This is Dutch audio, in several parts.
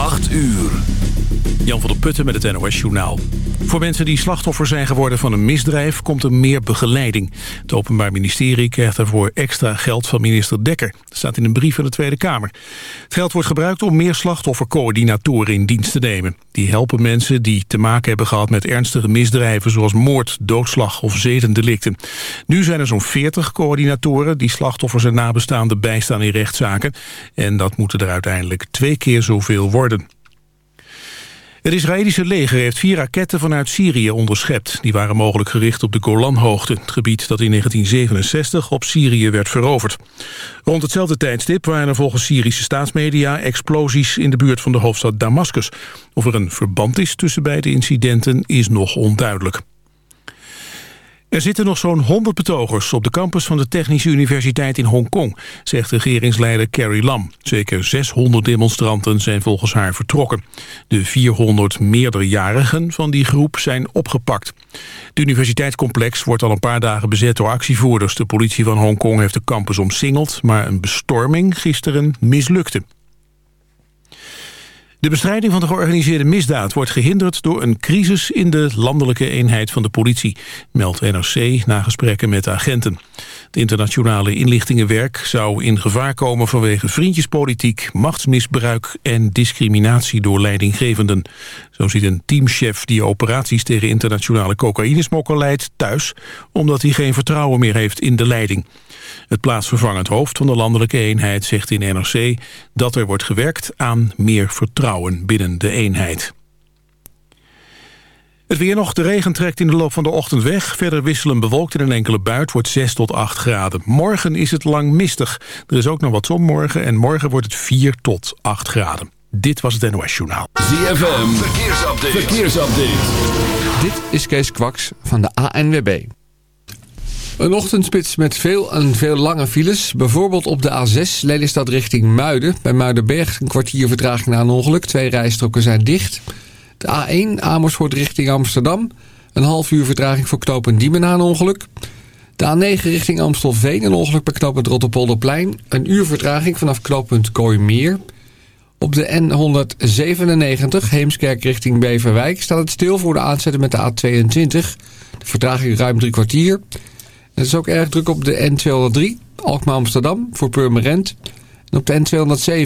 8 uur. Jan van der Putten met het NOS Journaal. Voor mensen die slachtoffer zijn geworden van een misdrijf... komt er meer begeleiding. Het Openbaar Ministerie krijgt daarvoor extra geld van minister Dekker. Dat staat in een brief van de Tweede Kamer. Het geld wordt gebruikt om meer slachtoffercoördinatoren in dienst te nemen. Die helpen mensen die te maken hebben gehad met ernstige misdrijven... zoals moord, doodslag of zedendelicten. Nu zijn er zo'n 40 coördinatoren... die slachtoffers en nabestaanden bijstaan in rechtszaken. En dat moeten er uiteindelijk twee keer zoveel worden. Het Israëlische leger heeft vier raketten vanuit Syrië onderschept. Die waren mogelijk gericht op de Golanhoogte, het gebied dat in 1967 op Syrië werd veroverd. Rond hetzelfde tijdstip waren er volgens Syrische staatsmedia explosies in de buurt van de hoofdstad Damascus. Of er een verband is tussen beide incidenten is nog onduidelijk. Er zitten nog zo'n 100 betogers op de campus van de Technische Universiteit in Hongkong, zegt regeringsleider Carrie Lam. Zeker 600 demonstranten zijn volgens haar vertrokken. De 400 meerderjarigen van die groep zijn opgepakt. Het universiteitscomplex wordt al een paar dagen bezet door actievoerders. De politie van Hongkong heeft de campus omsingeld, maar een bestorming gisteren mislukte. De bestrijding van de georganiseerde misdaad wordt gehinderd door een crisis in de landelijke eenheid van de politie, meldt NRC na gesprekken met agenten. Het internationale inlichtingenwerk zou in gevaar komen vanwege vriendjespolitiek, machtsmisbruik en discriminatie door leidinggevenden. Zo ziet een teamchef die operaties tegen internationale cocaïnesmokkel leidt thuis, omdat hij geen vertrouwen meer heeft in de leiding. Het plaatsvervangend hoofd van de landelijke eenheid zegt in NRC dat er wordt gewerkt aan meer vertrouwen binnen de eenheid. Het weer nog. De regen trekt in de loop van de ochtend weg. Verder wisselen bewolkt in een enkele buit wordt 6 tot 8 graden. Morgen is het lang mistig. Er is ook nog wat zon morgen en morgen wordt het 4 tot 8 graden. Dit was het NOS Journaal. ZFM. Verkeersupdate. Verkeersupdate. Dit is Kees Kwaks van de ANWB. Een ochtendspits met veel en veel lange files. Bijvoorbeeld op de A6 Lelystad richting Muiden. Bij Muidenberg een kwartier vertraging na een ongeluk. Twee rijstroken zijn dicht. De A1 Amersfoort richting Amsterdam. Een half uur vertraging voor knooppunt Diemen na ongeluk. De A9 richting Amstelveen. Een ongeluk bij knooppunt Rotterpolderplein. Een uur vertraging vanaf knooppunt Kooimeer. Op de N197 Heemskerk richting Beverwijk staat het stil voor de aanzetten met de A22. De vertraging ruim drie kwartier. Het is ook erg druk op de N203 Alkmaar-Amsterdam voor Purmerend. En op de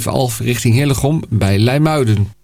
N207 Alf richting Hillegom bij Leimuiden.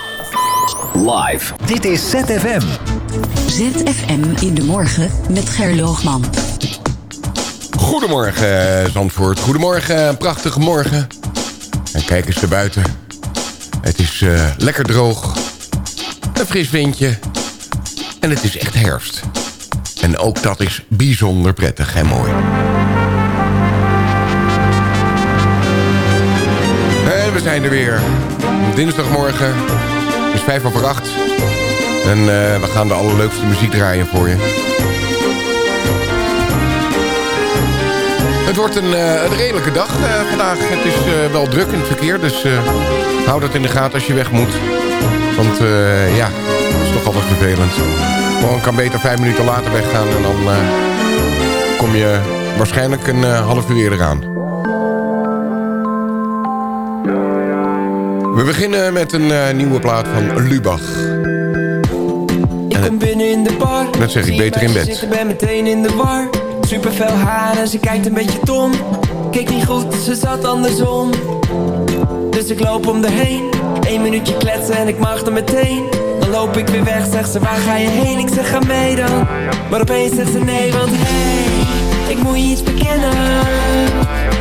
Live. Dit is ZFM. ZFM in de morgen met Gerloogman. Goedemorgen, Zandvoort. Goedemorgen, prachtige morgen. En kijk eens naar buiten. Het is uh, lekker droog. Een fris windje. En het is echt herfst. En ook dat is bijzonder prettig en mooi. En we zijn er weer. Dinsdagmorgen. Het is vijf over acht. En uh, we gaan de allerleukste muziek draaien voor je. Het wordt een, uh, een redelijke dag uh, vandaag. Het is wel druk in het verkeer, dus hou dat in de gaten als je weg moet. Want ja, dat is toch altijd vervelend. Gewoon kan beter vijf minuten later weggaan en dan kom je waarschijnlijk een half uur eerder aan. We beginnen met een nieuwe plaat van Lubach. Ik kom binnen in de bar. Dat zeg ik beter in bed. Ik ben meteen in de war. Super fel haar en ze kijkt een beetje tom. Keek niet goed, ze zat andersom. Dus ik loop om de heen. Eén minuutje kletsen en ik mag er meteen. Dan loop ik weer weg, zegt ze waar ga je heen? Ik zeg ga mee dan. Maar opeens zegt ze nee, want hey, ik moet je iets bekennen.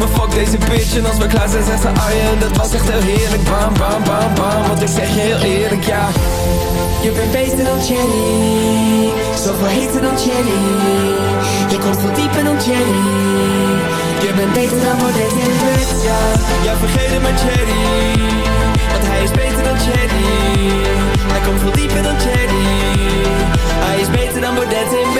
Maar fuck deze bitch. En als we klaar zijn zegt ze Arjen Dat was echt heel heerlijk, bam bam bam bam Want ik zeg je heel eerlijk, ja. Je bent beter dan Jenny Zoveel heter dan Jenny. Je komt veel dieper dan Jenny. Je bent beter dan Baudet in bed, ja. Ja, vergeet het maar Jerry Want hij is beter dan Jerry Hij komt veel dieper dan Jerry Hij is beter dan Baudet in bed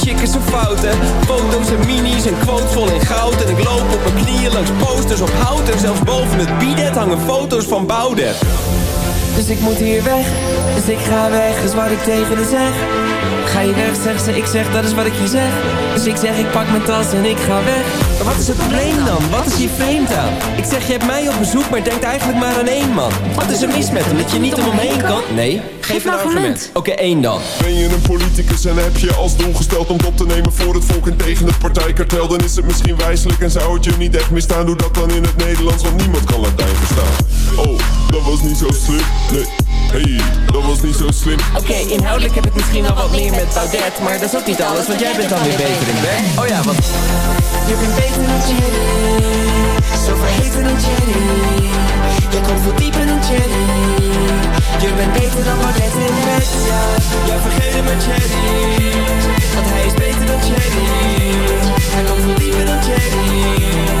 chick is zo fout hè Foto's en minis en quotes vol in goud. En ik loop op mijn knieën langs posters op hout. En zelfs boven het bidet hangen foto's van Boudewijn Dus ik moet hier weg, dus ik ga weg, is wat ik tegen haar zeg. Ga je weg, zegt ze, ik zeg, dat is wat ik je zeg. Dus ik zeg, ik pak mijn tas en ik ga weg. Maar wat is het probleem dan? Wat is hier vreemd aan? Ik zeg, je hebt mij op bezoek, maar denkt eigenlijk maar aan één man. Wat is er mis met hem, dat je niet om hem heen kan? Nee, geef een argument. Oké, okay, één dan. Ben je een politicus en heb je als doel gesteld om op te nemen voor het volk en tegen het partijkartel? Dan is het misschien wijselijk en zou het je niet echt misstaan. Doe dat dan in het Nederlands, want niemand kan Latijn verstaan Oh, dat was niet zo slim, nee. Hey, dat was niet zo slim. Oké, okay, inhoudelijk heb ik misschien al wat meer met Baudet Maar dat is ook niet alles, want jij bent dan weer beter in bed. Oh ja, want Je bent beter dan Jenny Zo vergeten dan Jenny Je komt veel dieper dan Jenny Je bent beter dan Baudet in bed, ja Ja, vergeet met Jenny Want hij is beter dan Jenny Hij komt veel dieper dan Jenny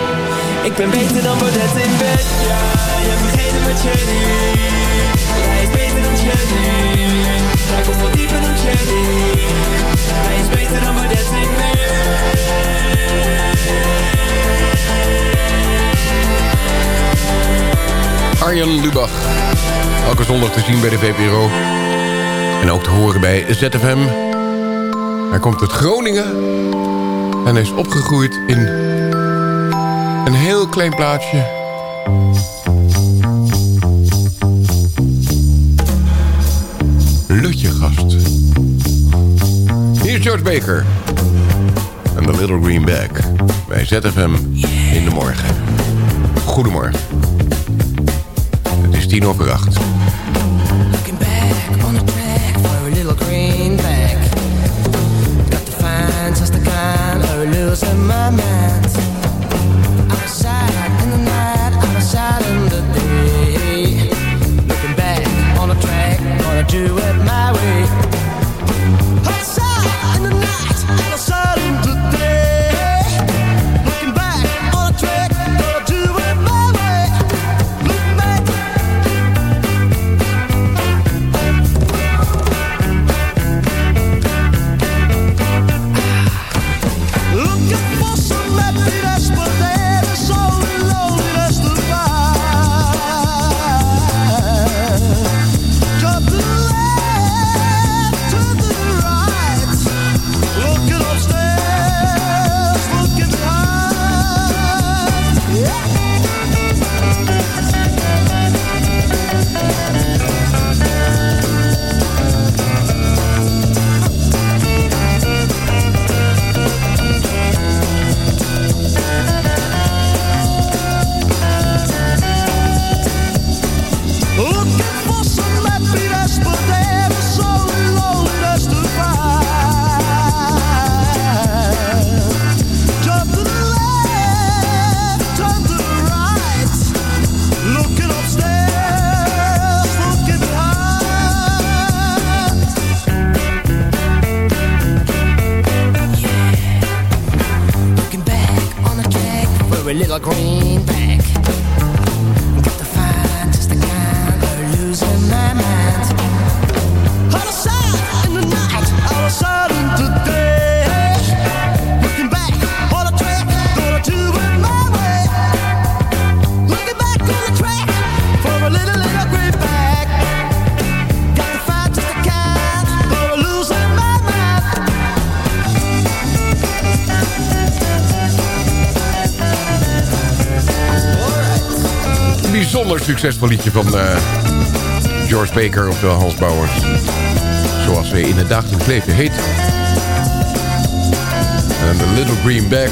Ik ben beter dan Baudet in bed Ja, je vergeet het met Cherry Hij is beter dan Cherry Hij komt veel dieper dan Cherry Hij is beter dan Baudet in bed Arjen Lubach. Elke zondag te zien bij de VPRO. En ook te horen bij ZFM. Hij komt uit Groningen. En is opgegroeid in een heel klein plaatsje. Lutjegast. Hier is George Baker. En The Little Green Bag. Bij ZFM in de morgen. Goedemorgen. Het is tien over acht. Looking back on the track for a little greenback. Got to find just the kind of losing my mind. Bijzonder succesvol liedje van eh, George Baker, oftewel Hans Bouwers. Zoals hij in het dagelijks leven heet. En The Little Green Bag.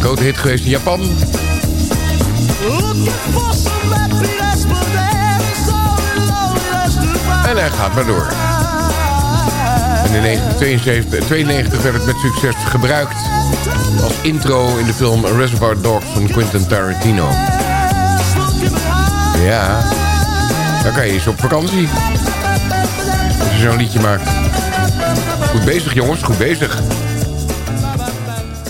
Grote hit geweest in Japan. En hij gaat maar door. In 1972 92 werd het met succes gebruikt als intro in de film Reservoir Dogs van Quentin Tarantino. Ja, dan kan je eens op vakantie. Als je zo'n liedje maakt. Goed bezig jongens, goed bezig.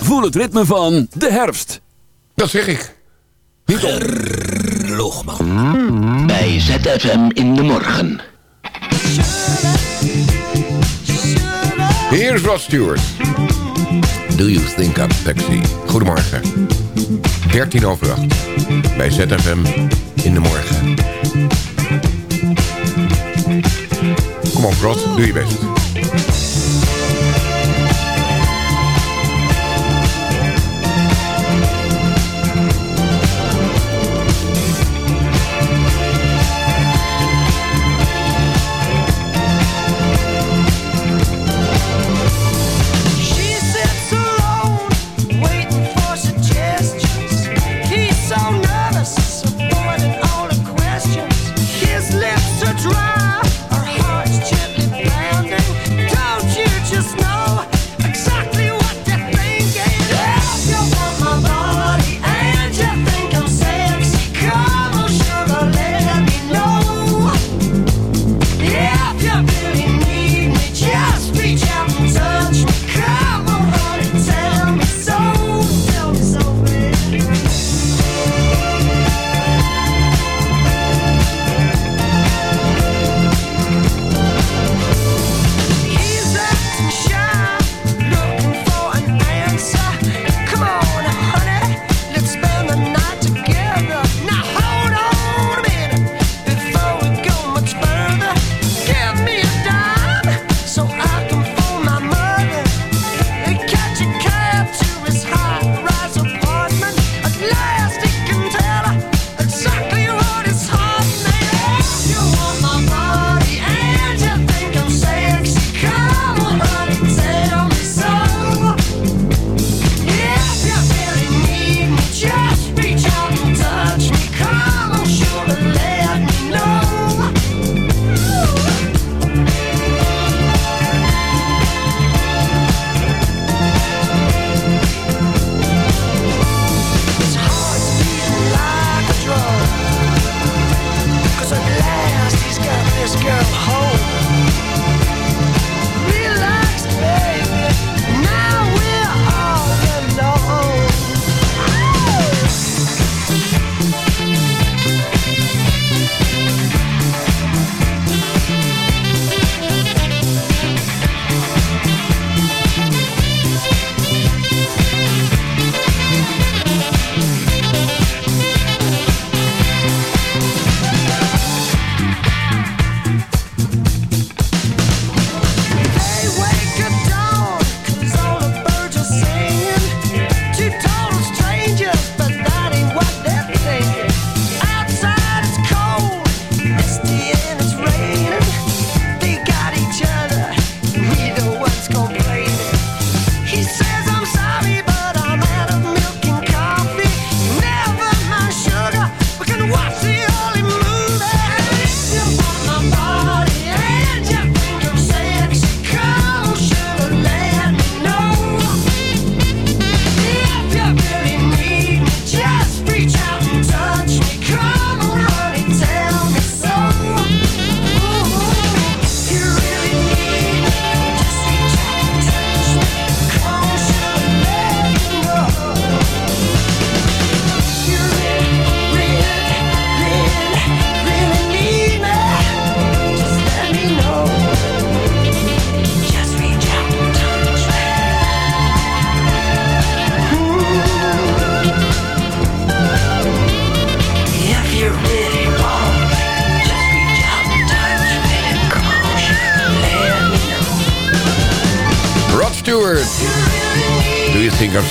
Voel het ritme van de herfst. Dat zeg ik. Niet op. Loogman. Bij ZFM in de morgen. Hier is Rod Stewart. Do you think I'm sexy? Goedemorgen. 13 over 8. Bij ZFM in de morgen. Kom op Rod, doe je best.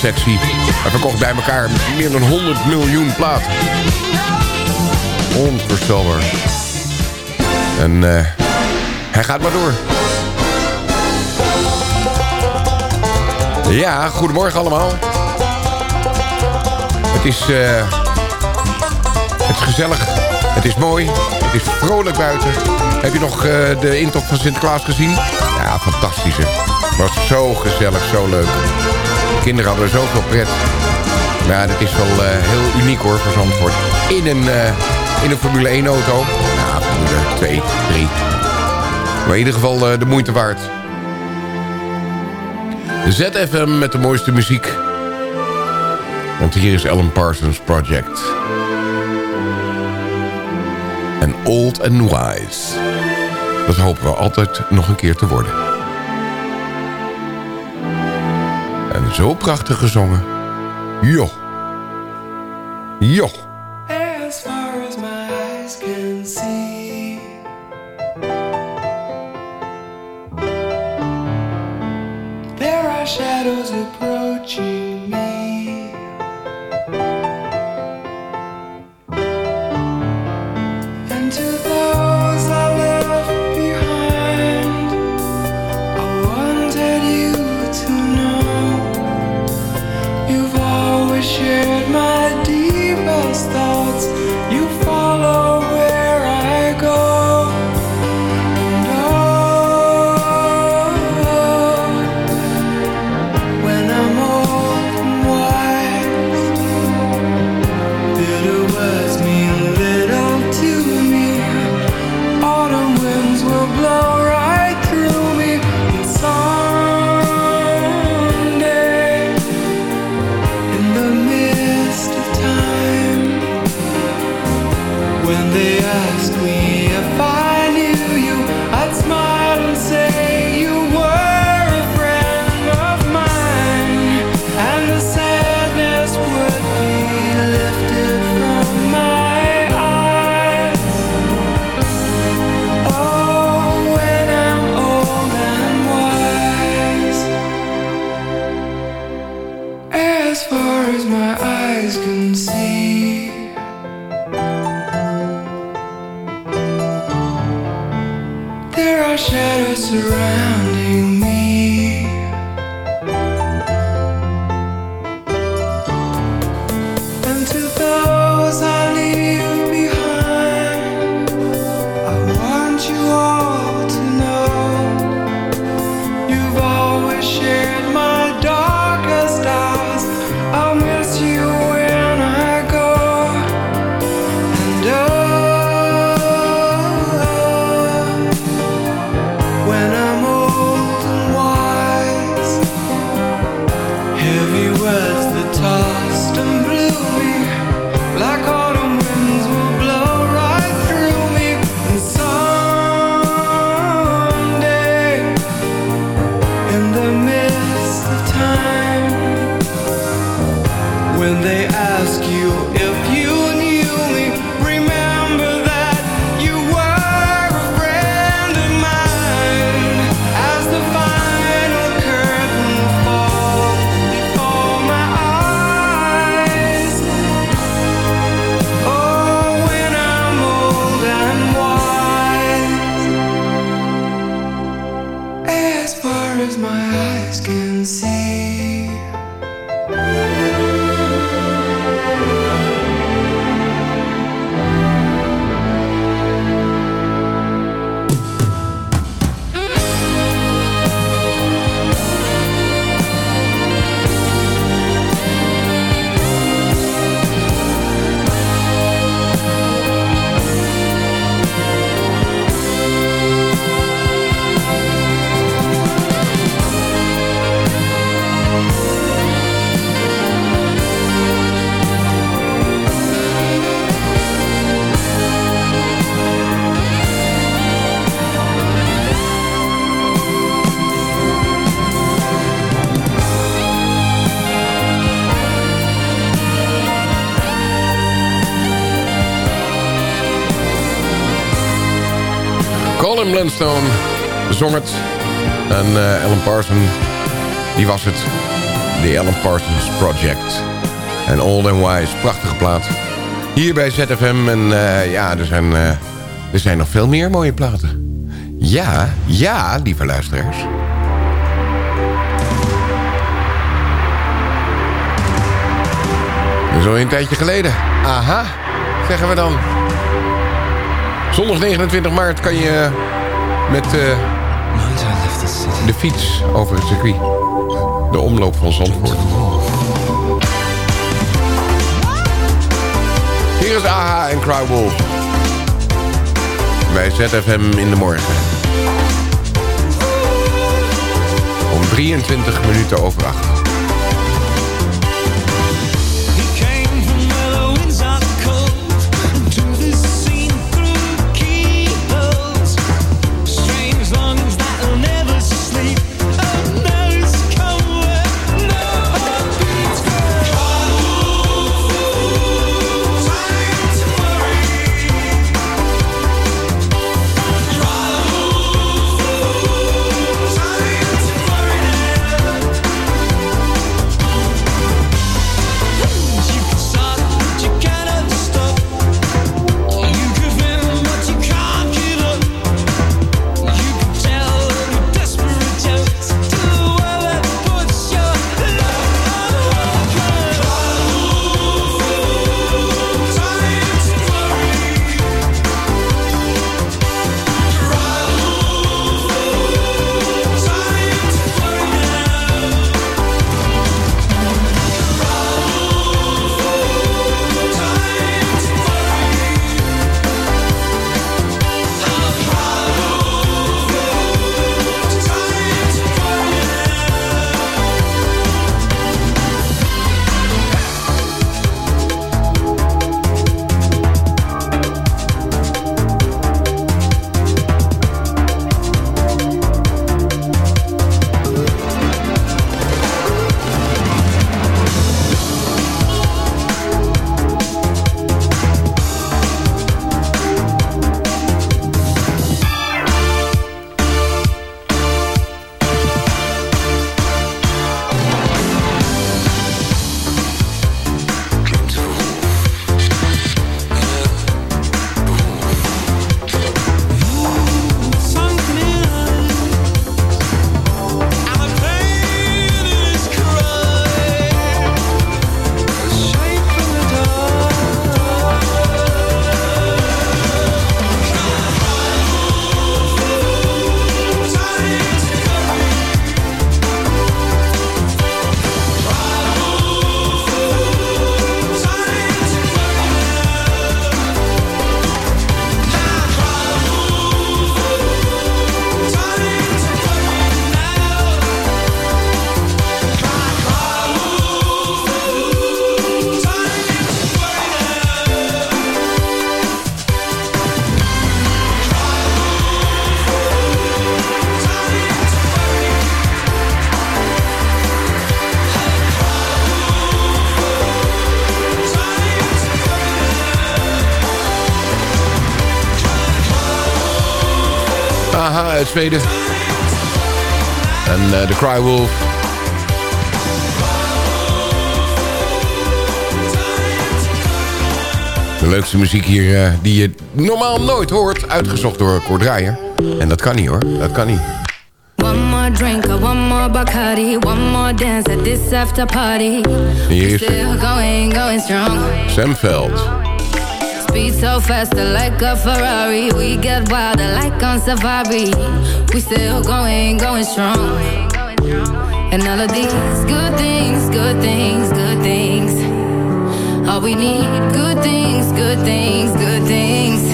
Sexy. Hij verkocht bij elkaar meer dan 100 miljoen platen. Onvoorstelbaar. En uh, hij gaat maar door. Ja, goedemorgen allemaal. Het is, uh, het is gezellig. Het is mooi. Het is vrolijk buiten. Heb je nog uh, de intocht van Sinterklaas gezien? Ja, fantastisch hè. Was zo gezellig, zo leuk. De kinderen hadden zoveel pret. Maar ja, dit is wel uh, heel uniek hoor voor Zandvoort. In een, in een Formule 1 auto. Nou, Formule 2, 3. Maar in ieder geval de moeite waard. ZFM met de mooiste muziek. Want hier is Alan Parsons Project. En Old and Wise. Dat hopen we altijd nog een keer te worden. Zo prachtig gezongen. Joh. Joh. The Alan Parsons Project. En Old and Wise, prachtige plaat. Hier bij ZFM. En uh, ja, er zijn, uh, er zijn nog veel meer mooie platen. Ja, ja, lieve luisteraars. Zo een tijdje geleden. Aha, zeggen we dan. Zondag 29 maart kan je met uh, de fiets over het circuit. De omloop van Zandvoort. Hier is AHA en Crowdwolf. Bij ZFM in de morgen. Om 23 minuten over 8. Zweden. En uh, de Crywolf. De leukste muziek hier uh, die je normaal nooit hoort. Uitgezocht door Draaier. En dat kan niet hoor, dat kan niet. One more drink, one more Bacardi, one more dance at this after party. Hier is. Sam Veld. Speed so fast, like a Ferrari. We get wilder, like on safari. We still going, going strong. And all of these good things, good things, good things. All we need, good things, good things, good things.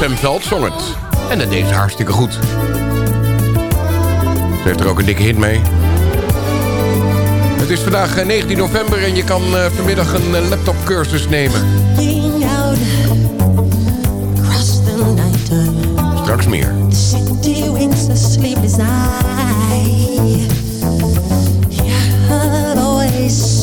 Sam Veld zong het. En dat deed ze hartstikke goed. Ze heeft er ook een dikke hit mee. Het is vandaag eh, 19 november en je kan eh, vanmiddag een eh, laptopcursus nemen. Straks meer. always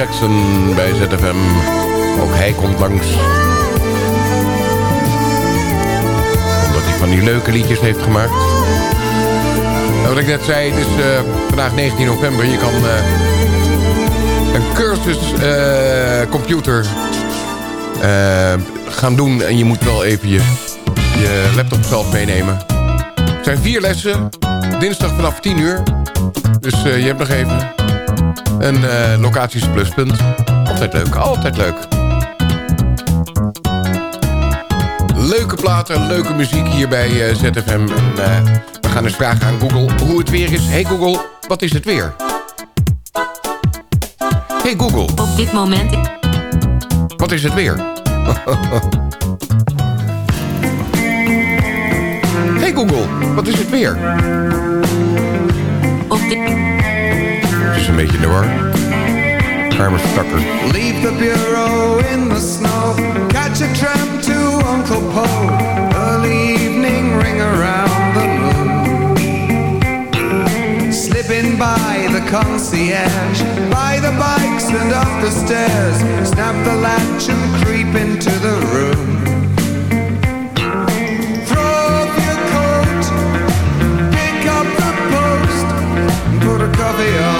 Jackson bij ZFM. Ook hij komt langs. Omdat hij van die leuke liedjes heeft gemaakt. En wat ik net zei, het is eh, vandaag 19 november. Je kan eh, een cursus eh, computer gaan doen. En je moet wel even je, je laptop zelf meenemen. Het zijn vier lessen. Dinsdag vanaf 10 uur. Dus je hebt nog even. En uh, locaties pluspunt. Altijd leuk, altijd leuk. Leuke platen, leuke muziek hier bij uh, ZFM. En, uh, we gaan eens vragen aan Google hoe het weer is. Hey Google, wat is het weer? Hey Google. Op dit moment... Wat is het weer? hey Google, wat is het weer? Een beetje door. Arme stakker. Leave the bureau in the snow. Catch a tram to Uncle Poe. Early evening ring around the moon. Slipping by the concierge. By the bikes and up the stairs. Snap the latch and creep into the room. Throw off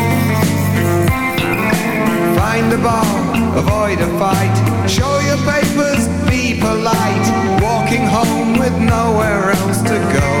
Listen to the radio. In the city late tonight, double feature, black and white, bitter tears and taxi to the club. Find a bar, avoid a fight. Show your papers, be polite. Walking home with nowhere else to go.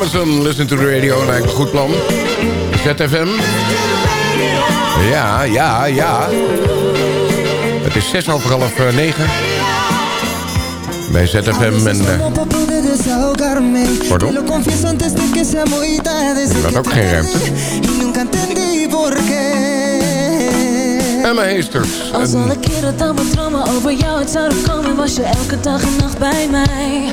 Robinson, listen to the radio. Lijkt een goed plan. ZFM. Ja, ja, ja. Het is zes over half eh, negen. Bij ZFM en... eh, Pardon? Ik had ook geen ruimte. Emma Heesters. Als alle keren dat mijn dromen over jou uit zouden komen Was je elke dag en nacht bij mij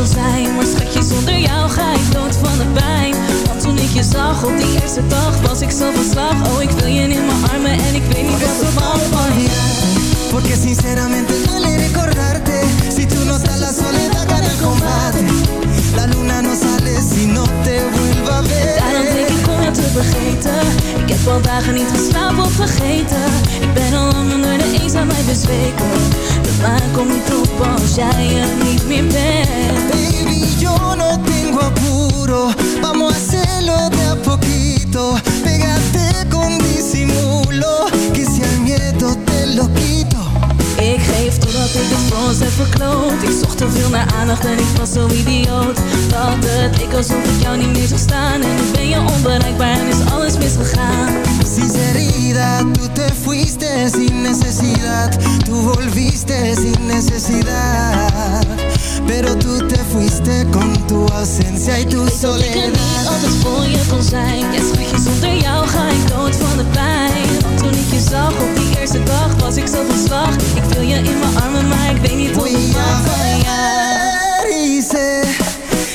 wil zijn Maar schatje, zonder jou ga ik dood van de pijn. Want toen ik je zag op die eerste dag Was ik zo van slag. Oh, ik wil je in mijn armen En ik weet niet wat verwacht van je Porque sinceramente duele recordarte. Si tú no estás la soledad gana el combate. La luna no sale si no te vuelva a ver dagen niet geslapen of vergeten Ik ben al lang onder de eenzaamheid bezweken De maan komt op als jij er niet meer bent Baby, yo no tengo apuro. Vamos a hacerlo de a poquito. Pégate con disimulo. Que si al miedo te lo quito. Ik geef totdat ik het voor ons heb verkloot Ik zocht te veel naar aandacht en ik was zo idioot Dat het leek alsof ik jou niet meer zag staan En nu ben je onbereikbaar en is alles misgegaan Sinceridad, tú te fuiste sin necesidad. Tú volviste sin necesidad. Pero tú te fuiste con tu ausencia y tu Ik weet dat ik er soledad. niet altijd voor je kon zijn Ja schatje, zonder jou ga ik dood van de pijn toen ik je zag op die eerste dag was ik zo van slag. Ik wil je in mijn armen, maar ik weet niet hoe ik mag. van jou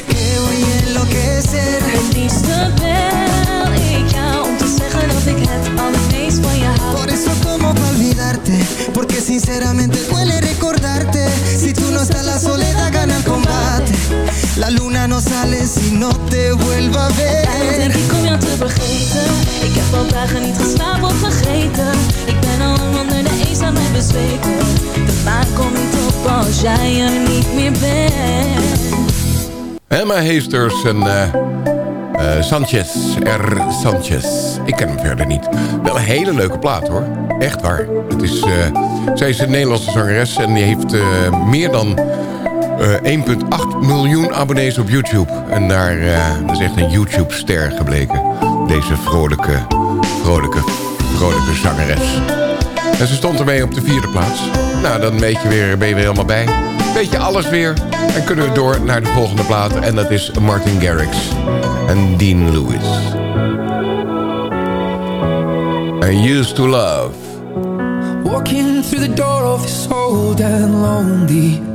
que voy a enloquecer. Het liefste bel ik jou om te zeggen dat ik het allermeest van je hou. Por eso como pa olvidarte Porque sinceramente duele recordarte. Si tú no estás la soledad gana el combate La luna no sale si no te vuelva a Daarom denk ver ik om jou te vergeten Ik heb al dagen niet geslapen of vergeten Ik ben al lang onder de eenzaamheid bezweken De maan komt niet op als jij er niet meer bent Emma Heesters en eh, eh, Sanchez, R. Sanchez. Ik ken hem verder niet. Wel een hele leuke plaat hoor. Echt waar. Het is, eh, zij is een Nederlandse zangeres en die heeft eh, meer dan 1,8 miljoen abonnees op YouTube. En daar eh, is echt een YouTube-ster gebleken. Deze vrolijke, vrolijke, vrolijke zangeres. En ze stond ermee op de vierde plaats. Nou, dan weet je weer, ben je weer helemaal bij. Weet je alles weer. En kunnen we door naar de volgende plaat. En dat is Martin Garrix en Dean Lewis. I used to love. Walking through the door of this old and lonely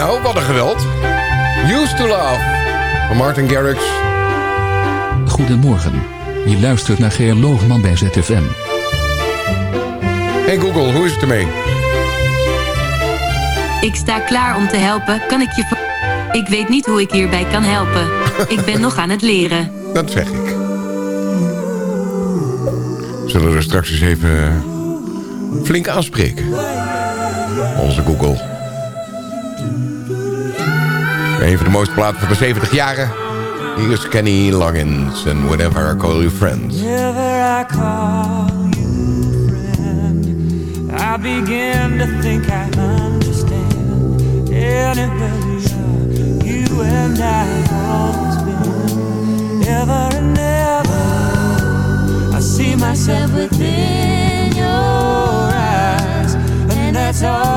Nou, wat een geweld. Used to Love van Martin Garrix. Goedemorgen. Je luistert naar Geer Loogman bij ZFM. Hey Google, hoe is het ermee? Ik sta klaar om te helpen. Kan ik je... Ik weet niet hoe ik hierbij kan helpen. ik ben nog aan het leren. Dat zeg ik. Zullen we straks eens even flink aanspreken? Onze Google. Een van de mooiste platen van de 70 jaren. Hier is Kenny Loggins en Whatever I Call You Friend. Whenever I call you friend, I begin to think I understand. Anywhere we are, you and I always been. Ever and ever, I see myself within your eyes, and that's all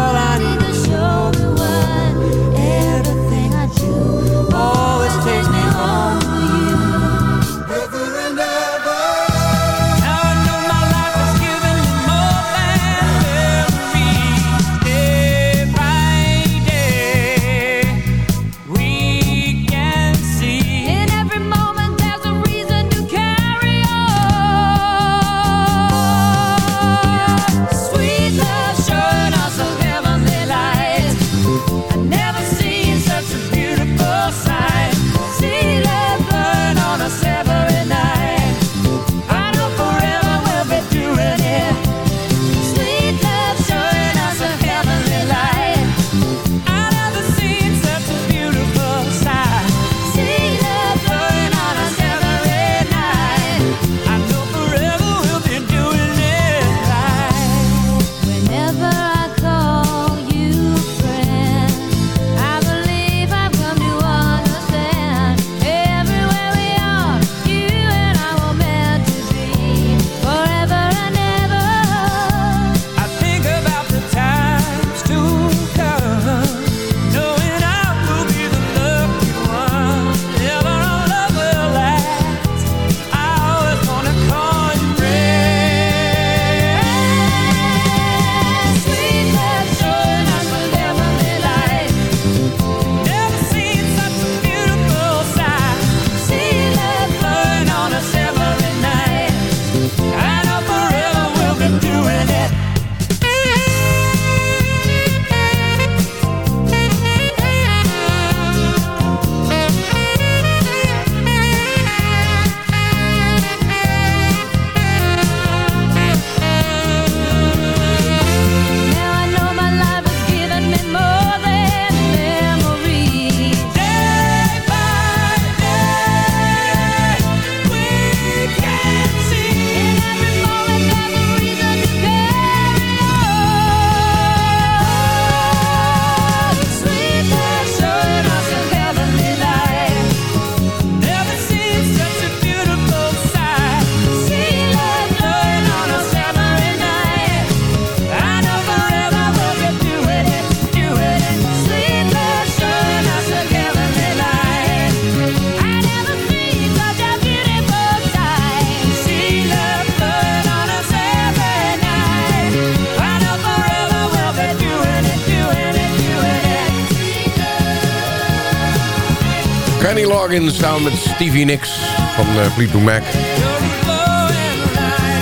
Kenny Loggins samen met Stevie Nicks van uh, Fleetwood Mac.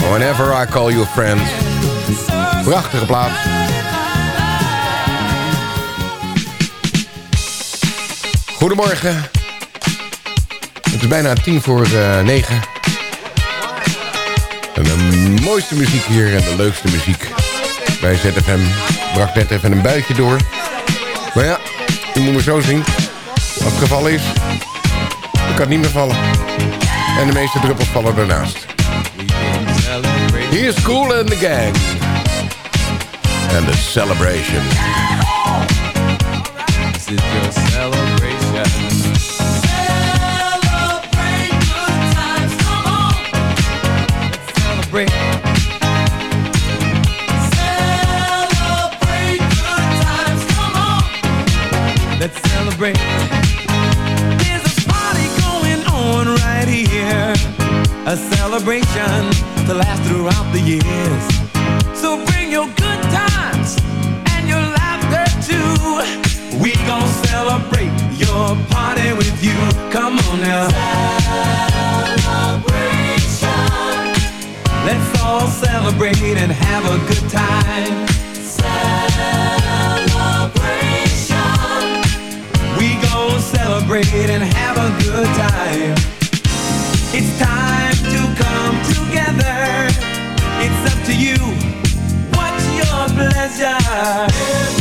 Whenever I Call You a Friend. Prachtige plaat. Goedemorgen. Het is bijna tien voor uh, negen. En de mooiste muziek hier en de leukste muziek bij ZFM. Bracht net even een buitje door. Maar ja, je moet me zo zien. Als het geval is, dan kan niet meer vallen. En de meeste druppels vallen ernaast. Is Cool and the Gang. And the celebration. Pleasure?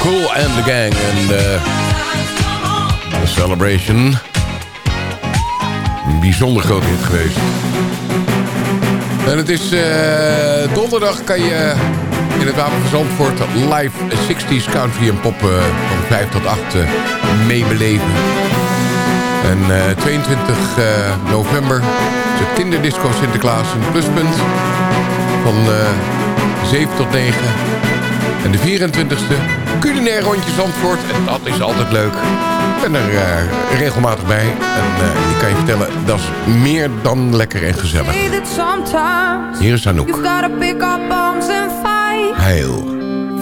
Cool and the gang en de The Celebration. Een bijzonder groot hit geweest. En het is eh, donderdag kan je in het Wapen van Zandvoort live 60s country en pop eh, van 5 tot 8 eh, meebeleven. En eh, 22 eh, november is het kinderdisco Sinterklaas in het pluspunt van eh 7 tot 9. En de 24e culinair rondje Zandvoort. En dat is altijd leuk. Ik ben er eh, regelmatig bij. En eh, ik kan je vertellen, dat is meer dan lekker en gezellig. Hier is Anouk. you've gotta pick up arms and fight Heil.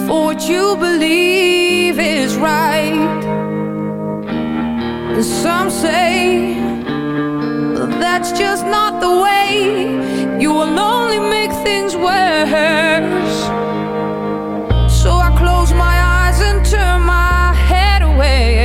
for what you believe is right. And some say that's just not the way. You will only make things worse. Away.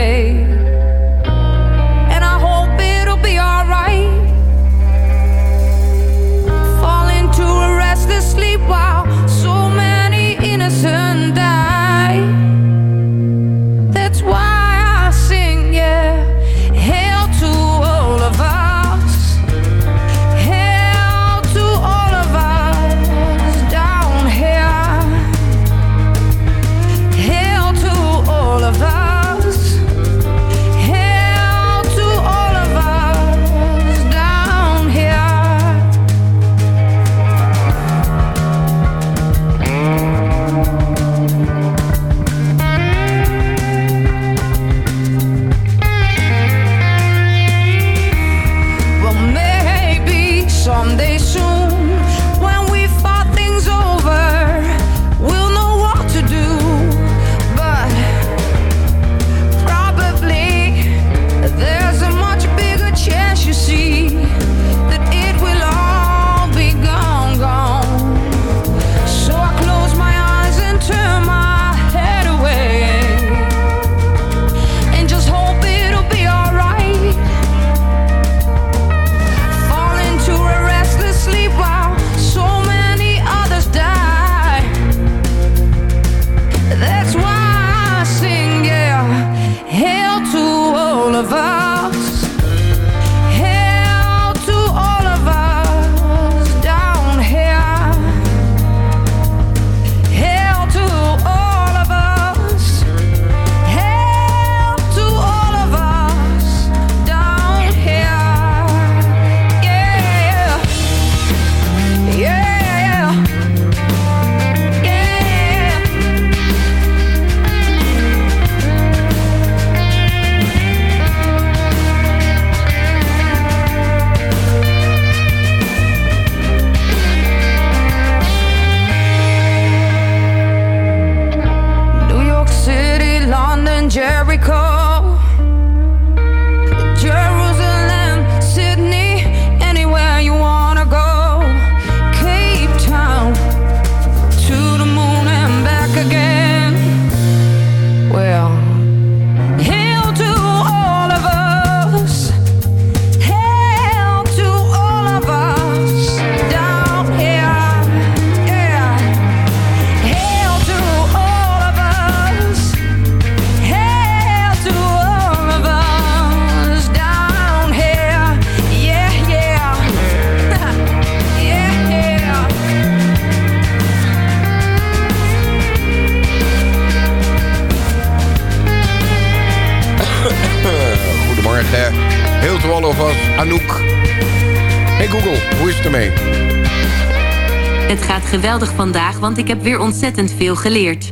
geweldig vandaag, want ik heb weer ontzettend veel geleerd.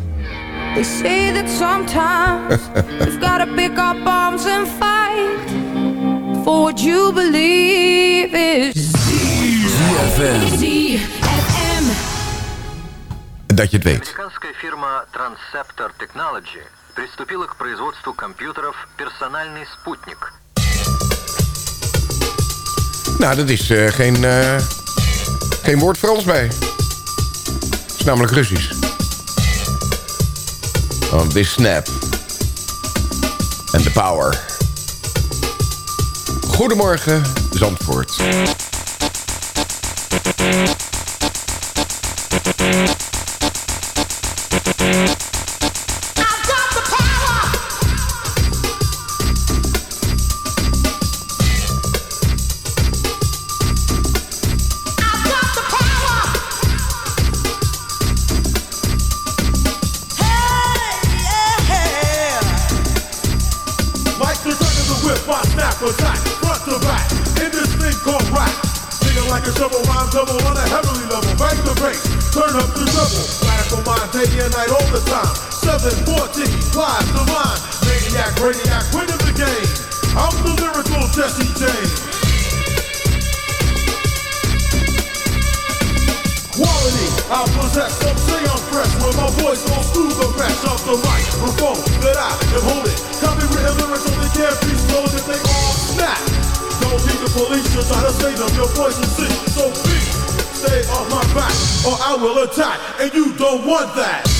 They say that sometimes you've gotta pick up arms and fight for what you believe is. ZFM. Dat je het weet. Американская фирма Transceptor Technology приступила к производству компьютеров «Персональный спутник». Nou, dat is eh, geen, eh, geen woord Frans bij. Namelijk Russisch. Oh, this snap. And the power. Goedemorgen, Zandvoort. Quality, I possess, some say I'm fresh When my voice goes through the rest of the microphone That I am holding Copywritten lyrics only can't be stolen if they all snap. Don't need the police to try to save them Your voice is sick, so please Stay off my back or I will attack. And you don't want that